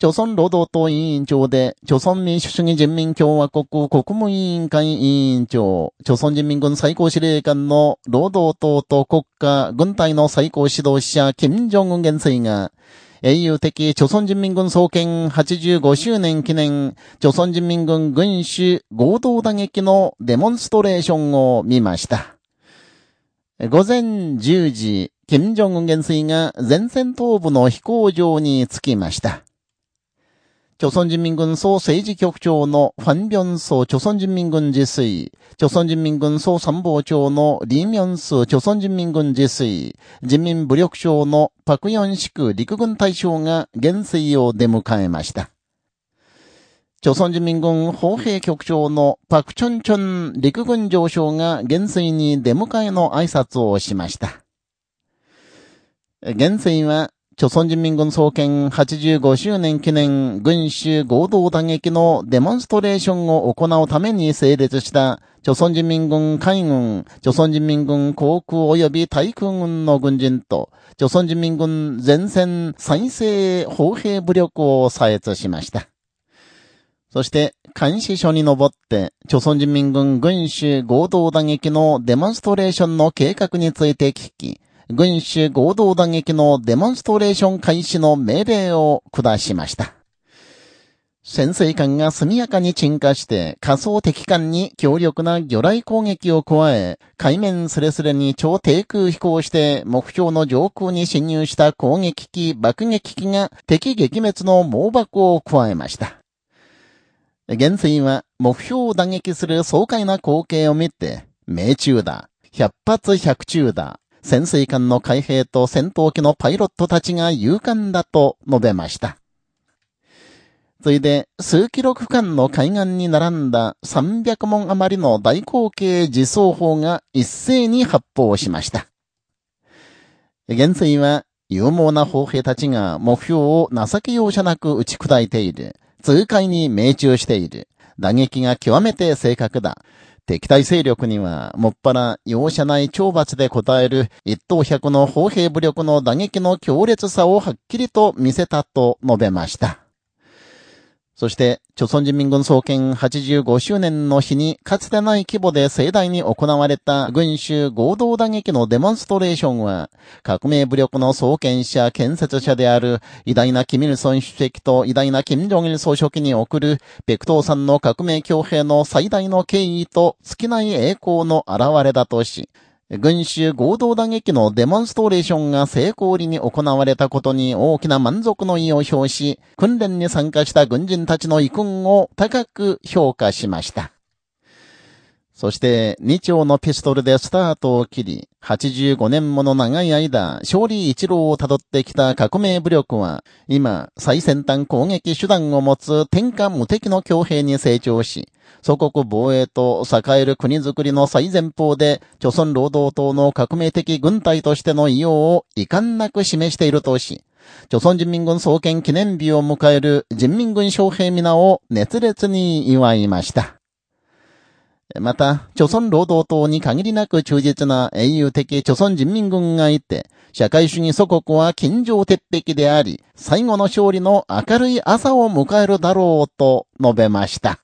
朝鮮労働党委員長で、朝鮮民主主義人民共和国国務委員会委員長、朝鮮人民軍最高司令官の労働党と国家、軍隊の最高指導者、金正恩元帥が、英雄的朝鮮人民軍創建85周年記念、朝鮮人民軍軍主合同打撃のデモンストレーションを見ました。午前10時、金正恩元帥が前線東部の飛行場に着きました。朝鮮人民軍総政治局長のファン・ビョンソ朝鮮人民軍自炊、朝鮮人民軍総参謀長のリー・ミョンス朝鮮人民軍自炊、人民武力省のパクヨンシク陸軍大将が元帥を出迎えました。朝鮮人民軍砲兵局長のパクチョンチョン陸軍上将が元帥に出迎えの挨拶をしました。元帥は朝鮮人民軍創建85周年記念軍主合同打撃のデモンストレーションを行うために成立した朝鮮人民軍海軍、朝鮮人民軍航空及び対空軍の軍人と、朝鮮人民軍前線再生砲兵武力を採閲しました。そして、監視所に登って、朝鮮人民軍軍主合同打撃のデモンストレーションの計画について聞き、軍主合同打撃のデモンストレーション開始の命令を下しました。潜水艦が速やかに沈下して仮想敵艦に強力な魚雷攻撃を加え、海面すれすれに超低空飛行して目標の上空に侵入した攻撃機、爆撃機が敵撃滅の猛爆を加えました。元帥は目標を打撃する爽快な光景を見て、命中だ、百発百中だ、潜水艦の海兵と戦闘機のパイロットたちが勇敢だと述べました。ついで、数キロ区間の海岸に並んだ300門余りの大口径自走砲が一斉に発砲しました。元帥は、勇猛な砲兵たちが目標を情け容赦なく打ち砕いている。痛快に命中している。打撃が極めて正確だ。敵対勢力には、もっぱら容赦ない懲罰で応える一等百の砲兵武力の打撃の強烈さをはっきりと見せたと述べました。そして、朝鮮人民軍創建85周年の日に、かつてない規模で盛大に行われた軍衆合同打撃のデモンストレーションは、革命武力の創建者、建設者である、偉大なキミルソン主席と偉大なキム・ジョンイル総書記に送る、ペクトーさんの革命強兵の最大の敬意と尽きない栄光の現れだとし、群衆合同打撃のデモンストレーションが成功裏に行われたことに大きな満足の意を表し、訓練に参加した軍人たちの意訓を高く評価しました。そして、2丁のピストルでスタートを切り、85年もの長い間、勝利一郎を辿ってきた革命武力は、今、最先端攻撃手段を持つ天下無敵の強兵に成長し、祖国防衛と栄える国づくりの最前方で、朝鮮労働党の革命的軍隊としての異様を遺憾なく示しているとし、朝鮮人民軍創建記念日を迎える人民軍将兵皆を熱烈に祝いました。また、朝鮮労働党に限りなく忠実な英雄的朝鮮人民軍がいて、社会主義祖国は近所鉄壁であり、最後の勝利の明るい朝を迎えるだろうと述べました。